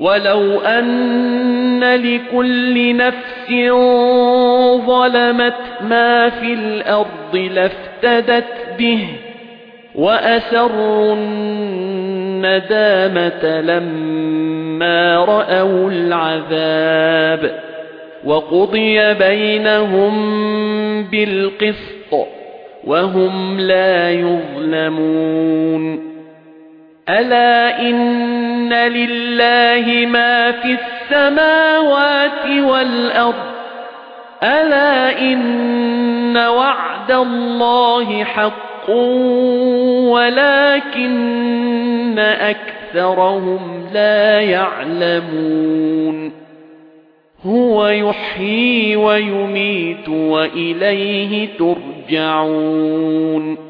ولو أن لكل نفس ظلمت ما في الأرض لافتدت به وأسروا الندامة لما رأوا العذاب وقضي بينهم بالقسط وهم لا يظلمون ألا إن لله ما في السماوات والأرض ألا إن وعد الله حق ولكن أكثرهم لا يعلمون هو يحيي ويميت وإليه ترجعون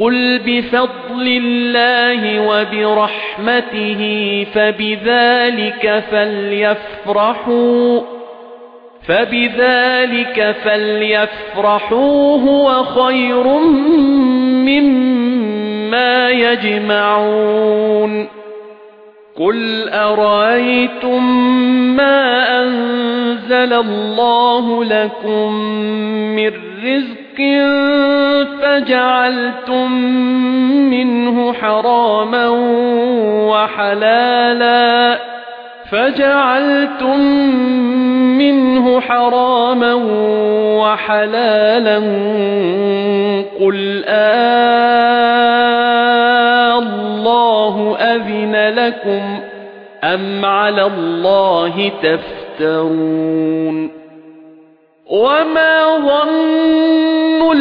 قل بفضل الله وبرحمته فبذلك فليفرحوا فبذلك فليفرحوا هو خير مما يجمعون. قل أرأيتم ما أنزل الله لكم من رزق فجعلتم منه حراما وحلالا فجعلتم منه حراما وحلالا قل آه آلله أذن لكم أم على الله تفترون وما ظن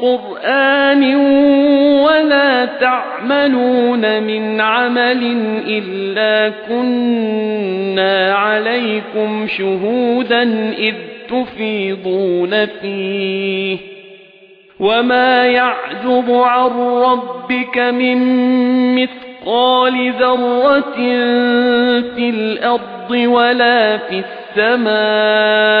قرآن ولا تعملون من عمل إلا كنا عليكم شهودا إذ تفيضون فيه وما يعجب عن ربك من مثقال ذرة في الأرض ولا في السماء